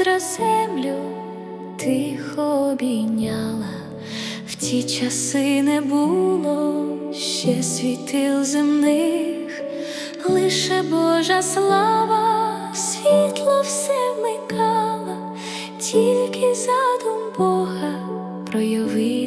щедро землю тихо обійняла, в ті часи не було ще світил земних, лише Божа слава, світло все вмикала, тільки задум Бога проявив.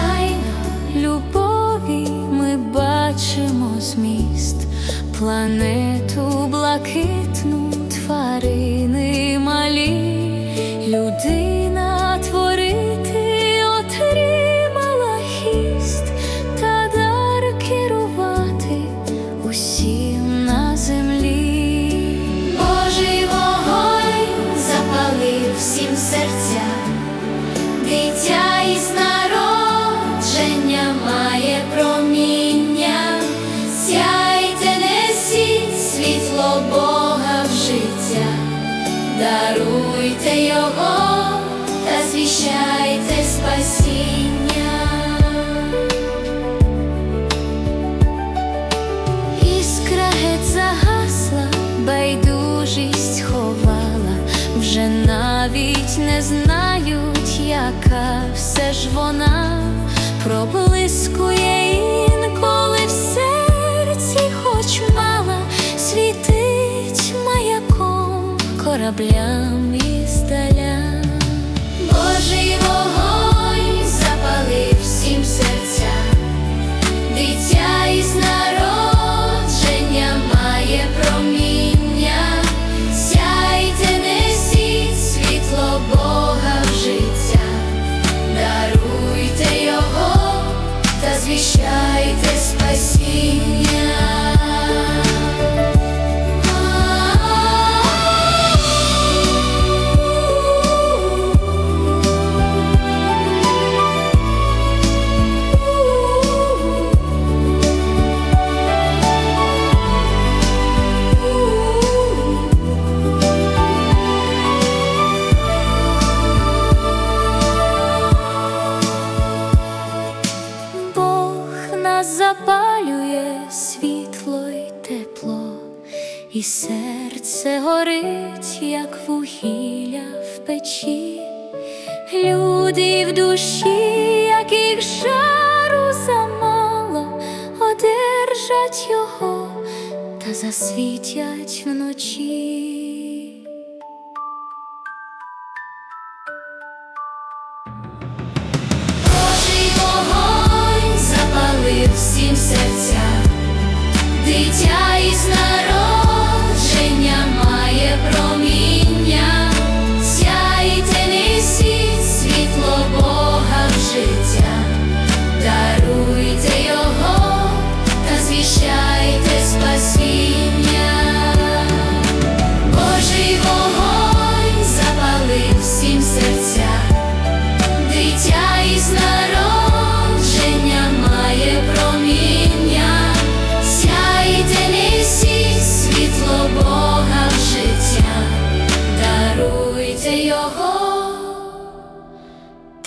Звичайно, любові ми бачимо зміст, планету блакитну, навіть не знають, яка все ж вона проблискує інколи в серці, хоч мала, світить маяком кораблям іздаля. Божий вогонь звіщайте спасіння. І серце горить, як вугілля в печі, люди в душі, яких жару замало, одержать його та засвітять вночі.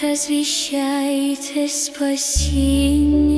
Та звіщайте спасіння.